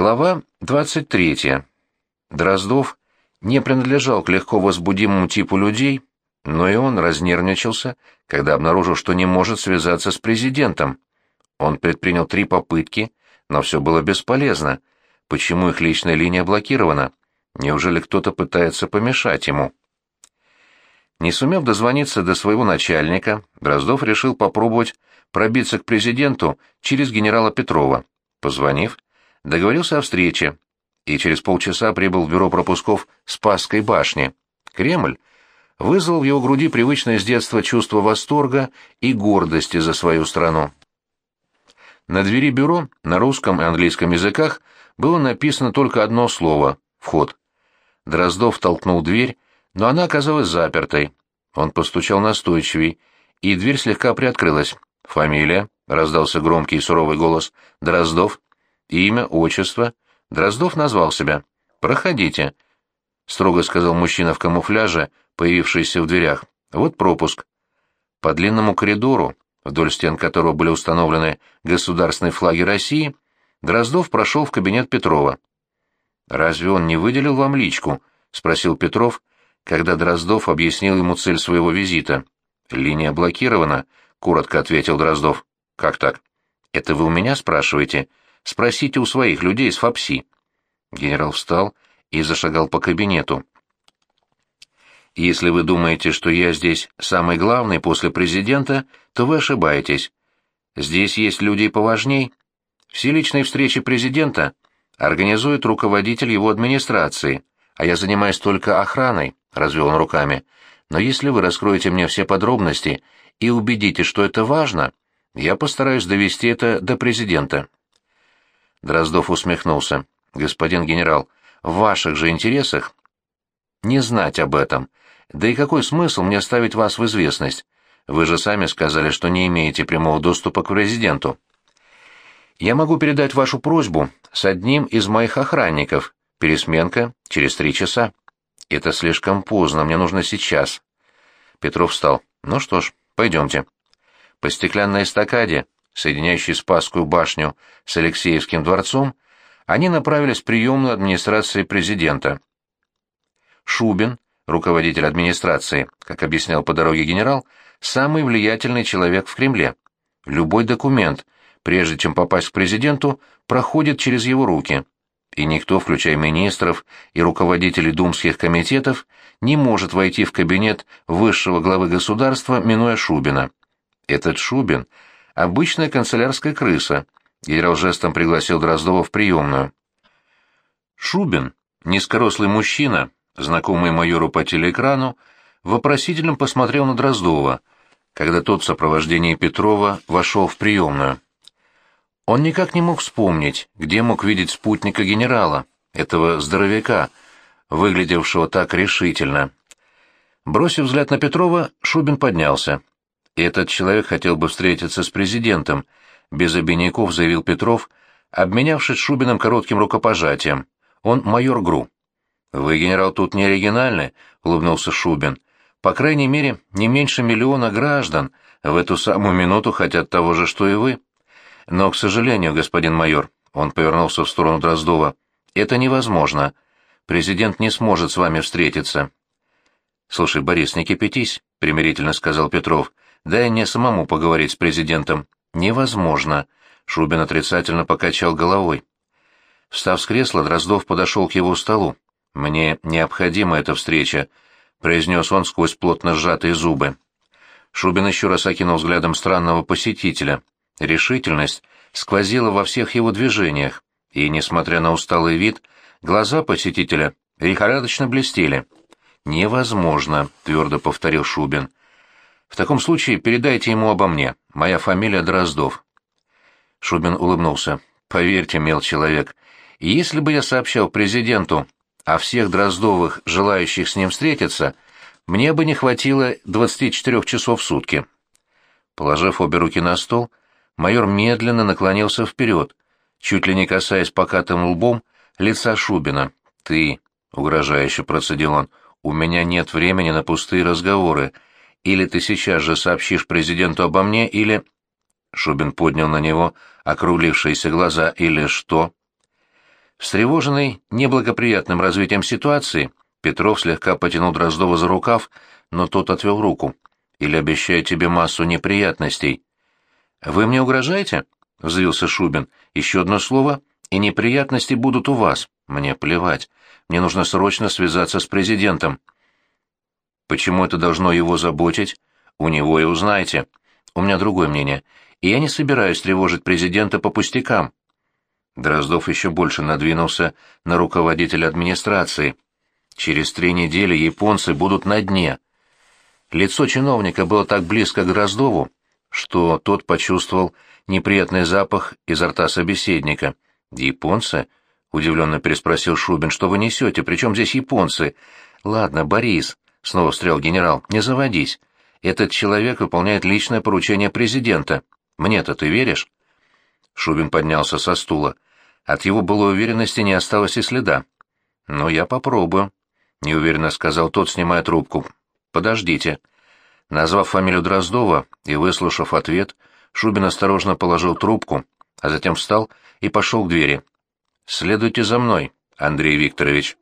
Глава 23. Дроздов не принадлежал к легко возбудимому типу людей, но и он разнервничался, когда обнаружил, что не может связаться с президентом. Он предпринял три попытки, но все было бесполезно. Почему их личная линия блокирована? Неужели кто-то пытается помешать ему? Не сумев дозвониться до своего начальника, Дроздов решил попробовать пробиться к президенту через генерала Петрова. Позвонив, договорился о встрече и через полчаса прибыл в бюро пропусков Спасской башни. Кремль вызвал в его груди привычное с детства чувство восторга и гордости за свою страну. На двери бюро на русском и английском языках было написано только одно слово «Вход». Дроздов толкнул дверь, но она оказалась запертой. Он постучал настойчивей, и дверь слегка приоткрылась. «Фамилия?» — раздался громкий и суровый голос. «Дроздов?» Имя, отчество. Дроздов назвал себя. «Проходите», — строго сказал мужчина в камуфляже, появившийся в дверях. «Вот пропуск». По длинному коридору, вдоль стен которого были установлены государственные флаги России, Дроздов прошел в кабинет Петрова. «Разве он не выделил вам личку?» — спросил Петров, когда Дроздов объяснил ему цель своего визита. «Линия блокирована», — коротко ответил Дроздов. «Как так?» «Это вы у меня спрашиваете?» Спросите у своих людей из ФАПСИ». Генерал встал и зашагал по кабинету. «Если вы думаете, что я здесь самый главный после президента, то вы ошибаетесь. Здесь есть люди поважней. Все личные встречи президента организует руководитель его администрации, а я занимаюсь только охраной», — развел он руками. «Но если вы раскроете мне все подробности и убедите, что это важно, я постараюсь довести это до президента». Дроздов усмехнулся. «Господин генерал, в ваших же интересах не знать об этом. Да и какой смысл мне ставить вас в известность? Вы же сами сказали, что не имеете прямого доступа к президенту. Я могу передать вашу просьбу с одним из моих охранников. Пересменка через три часа. Это слишком поздно, мне нужно сейчас. Петров встал. Ну что ж, пойдемте. По стеклянной эстакаде соединяющей Спасскую башню с Алексеевским дворцом, они направились в приемную администрации президента. Шубин, руководитель администрации, как объяснял по дороге генерал, самый влиятельный человек в Кремле. Любой документ, прежде чем попасть к президенту, проходит через его руки. И никто, включая министров и руководителей думских комитетов, не может войти в кабинет высшего главы государства, минуя Шубина. Этот Шубин Обычная канцелярская крыса. Генерал жестом пригласил Дроздова в приемную. Шубин, низкорослый мужчина, знакомый майору по телеэкрану, вопросительно посмотрел на Дроздова, когда тот в сопровождении Петрова вошел в приемную. Он никак не мог вспомнить, где мог видеть спутника генерала, этого здоровяка, выглядевшего так решительно. Бросив взгляд на Петрова, Шубин поднялся. Этот человек хотел бы встретиться с президентом, без обиняков заявил Петров, обменявшись Шубиным коротким рукопожатием. Он майор ГРУ. «Вы, генерал, тут не оригинальны», — улыбнулся Шубин. «По крайней мере, не меньше миллиона граждан в эту самую минуту хотят того же, что и вы. Но, к сожалению, господин майор, — он повернулся в сторону Дроздова, — это невозможно. Президент не сможет с вами встретиться». «Слушай, Борис, не кипятись», — примирительно сказал Петров. Дай мне самому поговорить с президентом. Невозможно. Шубин отрицательно покачал головой. Встав с кресла, Дроздов подошел к его столу. «Мне необходима эта встреча», — произнес он сквозь плотно сжатые зубы. Шубин еще раз окинул взглядом странного посетителя. Решительность сквозила во всех его движениях, и, несмотря на усталый вид, глаза посетителя лихорадочно блестели. «Невозможно», — твердо повторил Шубин. В таком случае передайте ему обо мне. Моя фамилия Дроздов. Шубин улыбнулся. Поверьте, мил человек, если бы я сообщал президенту о всех Дроздовых, желающих с ним встретиться, мне бы не хватило 24 часов в сутки. Положив обе руки на стол, майор медленно наклонился вперед, чуть ли не касаясь покатым лбом лица Шубина. «Ты», — угрожающе процедил он, — «у меня нет времени на пустые разговоры. Или ты сейчас же сообщишь президенту обо мне, или...» Шубин поднял на него округлившиеся глаза. «Или что?» Встревоженный неблагоприятным развитием ситуации, Петров слегка потянул Дроздова за рукав, но тот отвел руку. «Или обещаю тебе массу неприятностей». «Вы мне угрожаете?» — взвился Шубин. «Еще одно слово, и неприятности будут у вас. Мне плевать. Мне нужно срочно связаться с президентом». «Почему это должно его заботить? У него и узнаете. У меня другое мнение, и я не собираюсь тревожить президента по пустякам». Дроздов еще больше надвинулся на руководителя администрации. «Через три недели японцы будут на дне». Лицо чиновника было так близко к Дроздову, что тот почувствовал неприятный запах изо рта собеседника. «Японцы?» — удивленно переспросил Шубин. «Что вы несете? Причем здесь японцы?» «Ладно, Борис», — снова встрял генерал, — «не заводись. Этот человек выполняет личное поручение президента. Мне-то ты веришь?» Шубин поднялся со стула. От его былой уверенности не осталось и следа. «Ну, я попробую», — неуверенно сказал тот, снимая трубку. «Подождите». Назвав фамилию Дроздова и выслушав ответ, Шубин осторожно положил трубку, а затем встал и пошел к двери. «Следуйте за мной, Андрей Викторович».